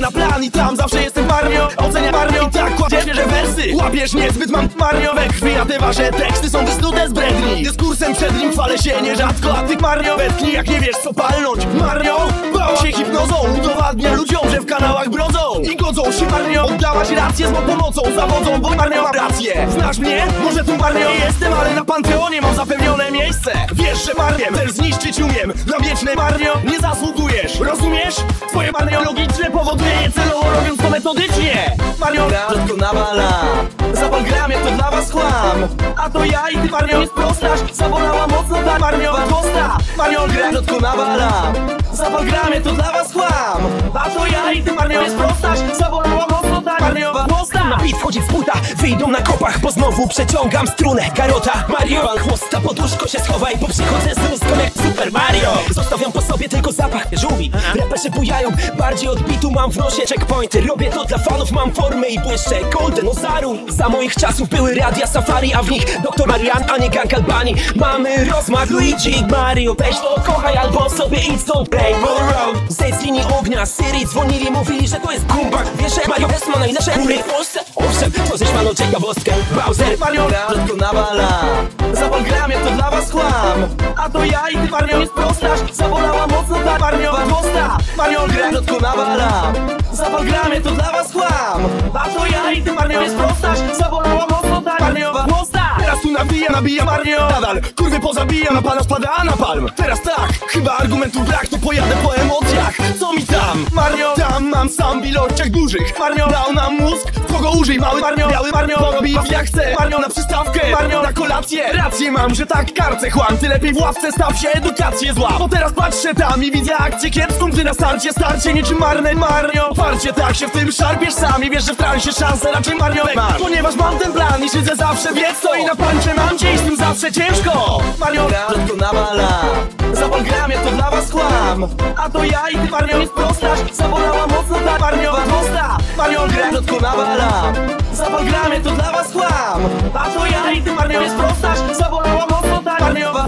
Na plan i tam zawsze jestem marnio Oceniam marnio i tak kładzie że wersy Łapiesz niezbyt mam marnio we krwi A te wasze teksty są wysnute z bredni. Dyskursem przed nim chwalę się nierzadko A ty marnio wetknij jak nie wiesz co palnąć. Marnio bała się hipnozą Udowadnia ludziom, że w kanałach brodzą I godzą się marnio. Oddawać rację z mą pomocą Zawodzą, bo marnio mam rację. Znasz mnie? Może tu marnio nie jestem Ale na Panteonie mam zapewnione miejsce Że marniem też zniszczyć umiem. Na wieczne marnio nie zasługujesz Rozumiesz? Twoje marnio logiczne powoduje je celowo robiąc to metodycznie. Marnio rzadko nawala Zapal gramie to dla was chłam A to ja i ty marnio nie sprostasz. Zabolała mocno ta marniowa kosta Marnio gra rzadko nawala Zapal gramie to dla was chłam beat wchodzi z buta, wyjdą na kopach Bo znowu przeciągam strunę. Garota, Mario chłosta, poduszko się schowaj Bo przychodzę z rózgą jak Super Mario. Zostawiam po sobie tylko zapach żółwi. Raperzy bujają, bardziej od bitu mam w nosie checkpointy. Robię to dla fanów, mam formę i błyszczę. Golden Ozaru Za moich czasów były radia safari A w nich Dr. Marian, a nie Gang Albani. Mamy rozmach Luigi Mario. Weź to kochaj albo sobie idź stąd Rainbow Road. Zejdź z linii ognia, Syrii dzwonili Mówili, że to jest gumbak Wiesz, Mario West ma najlepsze góry w Polsce Owszem, tworzysz panu ciekawostkę Bowser. Mario rzadko nawala. Zapal gramie to dla was chłam A to ja i ty Mario nie sprostasz Zabolała mocno ta marniowa kosta Mario gra rzadko nawala. Zapal gramie to dla was chłam A to ja i ty Mario nie sprostasz Zabolała mocno ta marniowa kosta Teraz tu nabija, nabija Mario Nadal kurwy pozabija, na pana spada na palm. Teraz tak, chyba argumentu brak To pojadę po emocjach, co mi tam? Mario, tam mam sam w ilościach dużych. Mario! Dał nam mózg, kogo użyj Mały Mario, biały Mario, porobi jak chce! Mario na przystawkę, Mario! Na kolację! Rację mam, że tak karcę chłam. Ty lepiej w ławce staw się, edukację zła. Bo teraz patrzę tam i widzę akcję kiepską Gdy na starcie starcie niczym marne. Mario Parcie tak się w tym szarpiesz sami Wiesz, że w transie szanse raczej Mario masz Ponieważ mam ten plan i siedzę zawsze wiec co? I na pancze mam dzień, z tym zawsze ciężko. Mario rzadko nawala a to ja i ty Mariol sprostasz Zabolała mocno ta Mariola tłusta Mariol gra w środku nawala Zapal gramie to dla was kłam A to ja i ty Mariol sprostasz Zabolała mocno ta Mariola